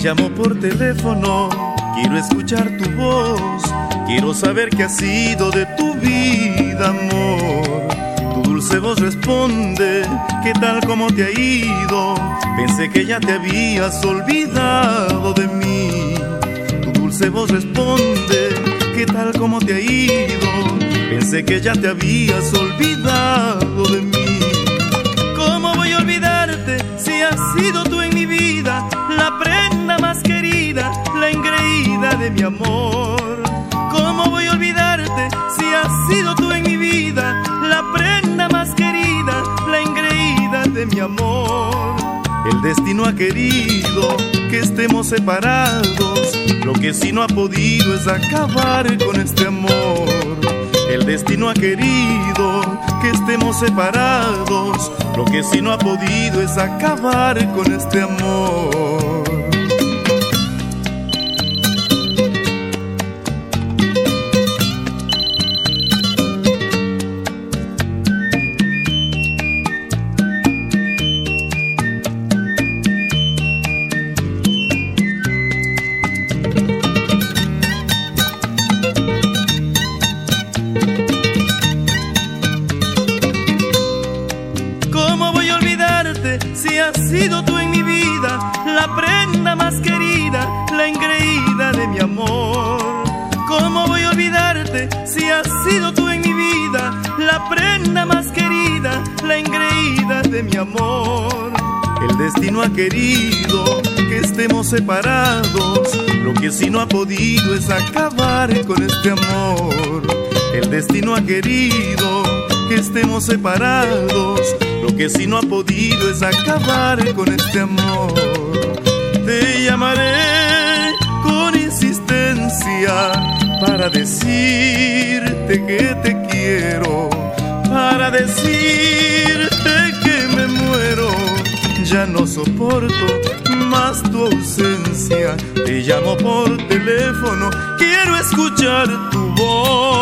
Llamo por teléfono, quiero escuchar tu voz, quiero saber qué ha sido de tu vida, amor. Tu dulce voz responde, ¿qué tal como te ha ido? Pensé que ya te habías olvidado de mí. Tu dulce voz responde, ¿qué tal como te ha ido? Pensé que ya te habías olvidado mi amor? ¿Cómo voy a olvidarte si has sido tú en mi vida la prenda más querida, la engreída de mi amor? El destino ha querido que estemos separados, lo que sí no ha podido es acabar con este amor. El destino ha querido que estemos separados, lo que sí no ha podido es acabar con este amor. Si has sido tú en mi vida la prenda más querida, la engreída de mi amor? ¿Cómo voy a olvidarte si has sido tú en mi vida la prenda más querida, la engreída de mi amor? El destino ha querido que estemos separados, lo que sí no ha podido es acabar con este amor. El destino ha querido que estemos separados, lo que sí no ha podido es acabar con este amor. Te llamaré con insistencia para decirte que te quiero, para decirte que me muero. Ya no soporto más tu ausencia. Te llamo por teléfono, quiero escuchar tu voz.